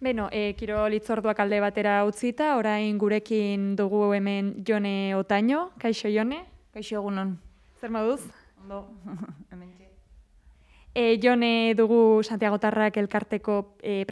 Beno, e, kiro litzorduak alde batera utzita, orain gurekin dugu hemen Jone Otaino. Kaixo, Jone? Kaixo egunon. Zer moduz? Ondo, E, jone dugu Santiago Tarrak elkarteko e,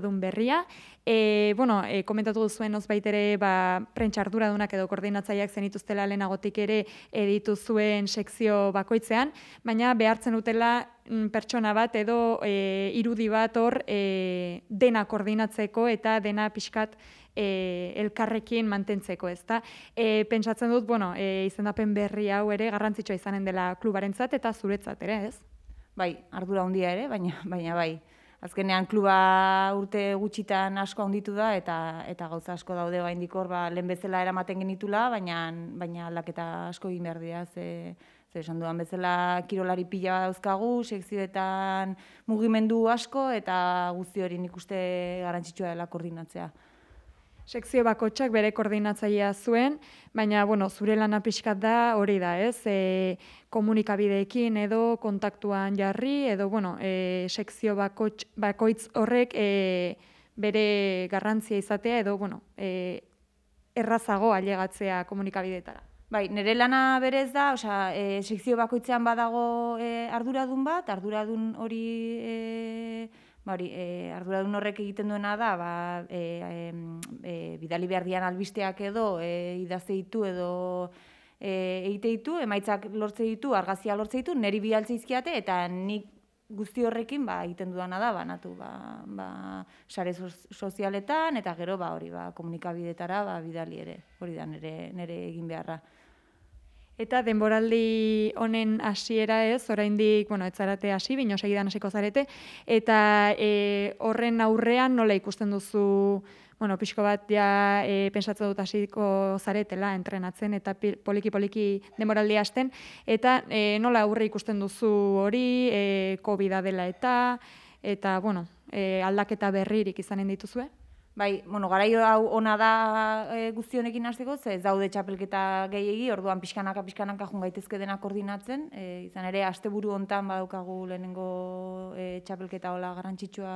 dun berria. E, bueno, e, komentatu duzuen ozbaitere ba, dunak edo koordinatzaileak zenituztela lehenagotik ere editu zuen sekzio bakoitzean, baina behartzen dutela mm, pertsona bat edo e, irudi bat hor e, dena koordinatzeko eta dena pixkat e, elkarrekin mantentzeko, ezta? E, pentsatzen dut, bueno, e, izendapen berri hau ere garrantzitsua izanen dela klubarentzat eta zuretzat ere, ez? Bai, ardura handia ere, baina baina bai. Azkenean kluba urte gutxitan asko handitu da eta eta gauza asko daude oraindik hor ba lehen bezala eramaten genitula, baina baina aldaketa asko egin behar dira ze ze esan duan bezala kirolari pila dauzkagu, sekzioetan mugimendu asko eta guzti hori nikuste garrantzitsua dela koordinatzea sekzio bakotxak bere koordinatzailea zuen, baina bueno, zure lana pixkat da hori da, ez? E, komunikabideekin edo kontaktuan jarri edo bueno, e, sekzio bakotx, bakoitz horrek e, bere garrantzia izatea edo bueno, e, errazago ailegatzea komunikabideetara. Bai, nire lana berez da, osea, e, sekzio bakoitzean badago e, arduradun bat, arduradun hori e, Bari, e, arduradun horrek egiten duena da, ba, e, e, bidali behar dian albisteak edo, e, idazte ditu edo e, egite ditu, emaitzak lortze ditu, argazia lortze ditu, neri bialtze izkiate, eta nik guzti horrekin ba, egiten dudana da, banatu, ba, ba, sare sozialetan, eta gero, ba, hori, ba, komunikabidetara, ba, bidali ere, hori da, nere, nere egin beharra. Eta denboraldi honen hasiera ez, oraindik, bueno, ez zarate hasi, bino segidan hasiko zarete, eta e, horren aurrean nola ikusten duzu, bueno, pixko bat ja e, pensatzen dut hasiko zaretela entrenatzen eta poliki-poliki denboraldi hasten, eta e, nola aurre ikusten duzu hori, e, COVID dela eta, eta, bueno, e, aldaketa berririk izanen dituzue? Bai, bueno, garaio hau ona da e, guztionekin hasteko, ze ez daude txapelketa gehiegi, orduan pixkanaka pixkanaka jun gaitezke dena koordinatzen, e, izan ere asteburu hontan badaukagu lehenengo e, txapelketa hola garrantzitsua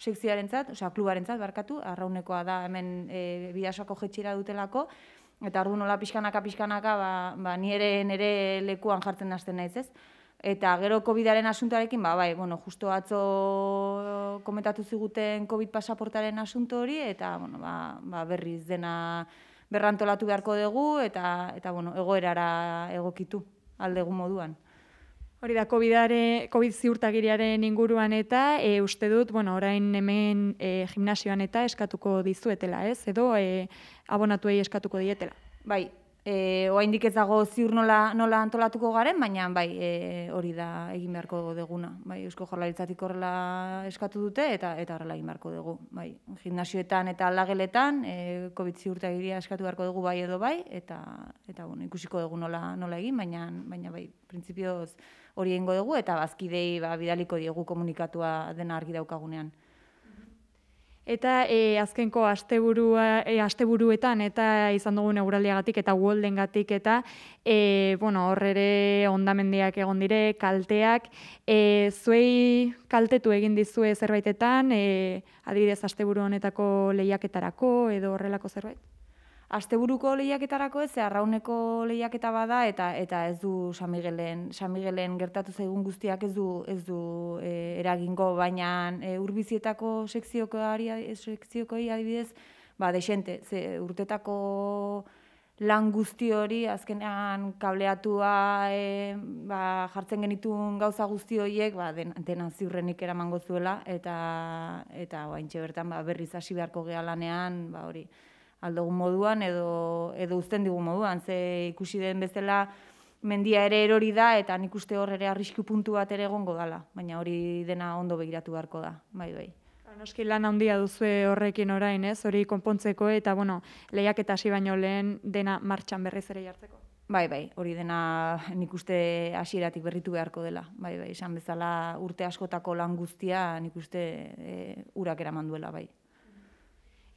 sekzioarentzat, osea klubarentzat barkatu, arraunekoa da hemen e, bidasoko jetxira dutelako eta ordu nola pixkanaka pixkanaka ba, ba ni ere nere lekuan jartzen hasten naiz, ez? Eta gero COVID-aren asuntoarekin, ba, bai, bueno, justo atzo komentatu ziguten COVID pasaportaren asunto hori, eta bueno, ba, ba, berriz dena berrantolatu beharko dugu, eta, eta bueno, egoerara egokitu aldegu moduan. Hori da, COVID-are, COVID ziurtagiriaren inguruan eta e, uste dut, bueno, orain hemen e, gimnasioan eta eskatuko dizuetela, ez? Edo e, abonatuei eskatuko dietela. Bai, E, Oaindik ez dago ziur nola, nola antolatuko garen, baina bai e, hori da egin beharko deguna. Bai, Eusko Jorlaritzatik horrela eskatu dute eta eta horrela egin beharko dugu. Bai, gimnasioetan eta lageletan e, COVID ziurta eskatu beharko dugu bai edo bai, eta, eta bueno, ikusiko dugu nola, nola egin, baina, baina bai, printzipioz hori egingo dugu eta bazkidei ba, bidaliko diegu komunikatua dena argi daukagunean. Eta e, azkenko asteburua e, asteburuetan eta izan dugun eguraldiagatik eta Goldengatik eta e, bueno, hor ere hondamendiak egon dire, kalteak, e, zuei kaltetu egin dizue zerbaitetan, e, adibidez asteburu honetako lehiaketarako edo horrelako zerbait? Asteburuko lehiaketarako ez, arrauneko lehiaketa bada eta eta ez du San Miguelen, San Miguelen gertatu zaigun guztiak ez du ez du e, eragingo, baina e, urbizietako sekzioko ari sekzioko adibidez, ba desente, ze urtetako lan guzti hori azkenean kableatua e, ba, jartzen genitun gauza guzti horiek ba den, dena ziurrenik eramango zuela eta eta oraintxe bertan ba berriz hasi beharko gea lanean, ba hori aldogun moduan edo edo uzten digu moduan ze ikusi den bezala mendia ere erori da eta nik uste hor ere arrisku puntu bat ere egongo dala baina hori dena ondo begiratu beharko da bai bai ba, Noski lan handia duzue horrekin orain, ez? Hori konpontzeko eta bueno, lehiak eta hasi baino lehen dena martxan berriz ere jartzeko. Bai, bai, hori dena nik uste hasieratik berritu beharko dela. Bai, bai, esan bezala urte askotako lan guztia nik uste e, urak eraman duela, bai.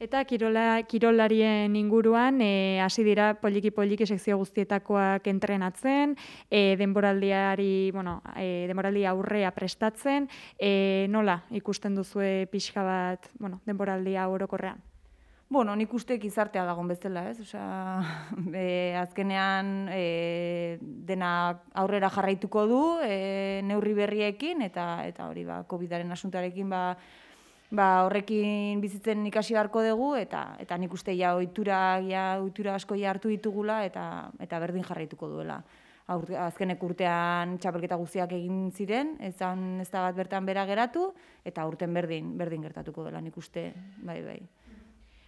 Eta kirola, kirolarien inguruan e, hasi dira poliki poliki sekzio guztietakoak entrenatzen, e, denboraldiari, bueno, e, denboraldi aurrea prestatzen, e, nola ikusten duzue pixka bat, bueno, denboraldia orokorrean? Bueno, nik uste gizartea dagoen bezala, ez? Osea, e, azkenean e, dena aurrera jarraituko du, e, neurri berriekin eta eta hori ba Covidaren asuntarekin ba ba horrekin bizitzen ikasi beharko dugu eta eta nik uste ja ohitura ja ohitura asko ja hartu ditugula eta eta berdin jarraituko duela. azkenek urtean txapelketa guztiak egin ziren, ezan ez da bat bertan bera geratu eta urten berdin berdin gertatuko dela nik uste, bai bai.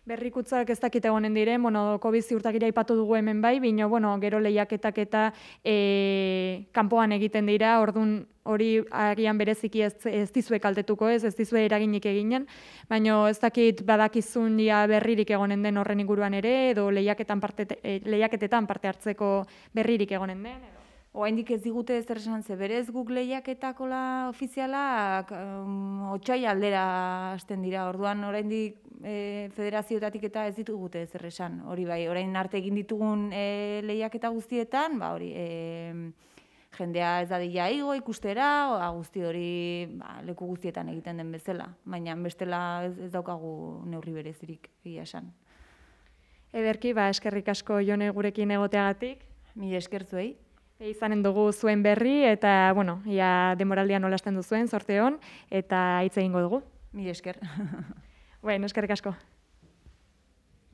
Berrikutzak ez dakite egonen diren, bueno, COVID ziurtagira ipatu dugu hemen bai, bino, bueno, gero lehiaketak eta e, kanpoan egiten dira, ordun hori agian bereziki ez, ez dizue kaltetuko ez, ez dizue eraginik eginen, baino ez dakit badakizun ja berririk egonen den horren inguruan ere, edo lehiaketan parte, e, lehiaketetan parte hartzeko berririk egonen den, edo? Oaindik ez digute ez esan ze berez guk lehiaketakola ofizialak um, otsai aldera hasten dira. Orduan oraindik e, federazioetatik eta ez ditugute ez esan. Hori bai, orain arte egin ditugun e, lehiaketa guztietan, ba hori, e, jendea ez dadila igo ikustera, o, guzti hori ba, leku guztietan egiten den bezala. Baina bestela ez, ez daukagu neurri berezirik egia esan. Ederki, ba, eskerrik asko jone gurekin egoteagatik. Mi eskertzuei. E, izanen dugu zuen berri eta, bueno, ia demoraldia nolasten duzuen, sorte hon, eta hitz egingo dugu. Mi esker. bueno, eskerrik asko.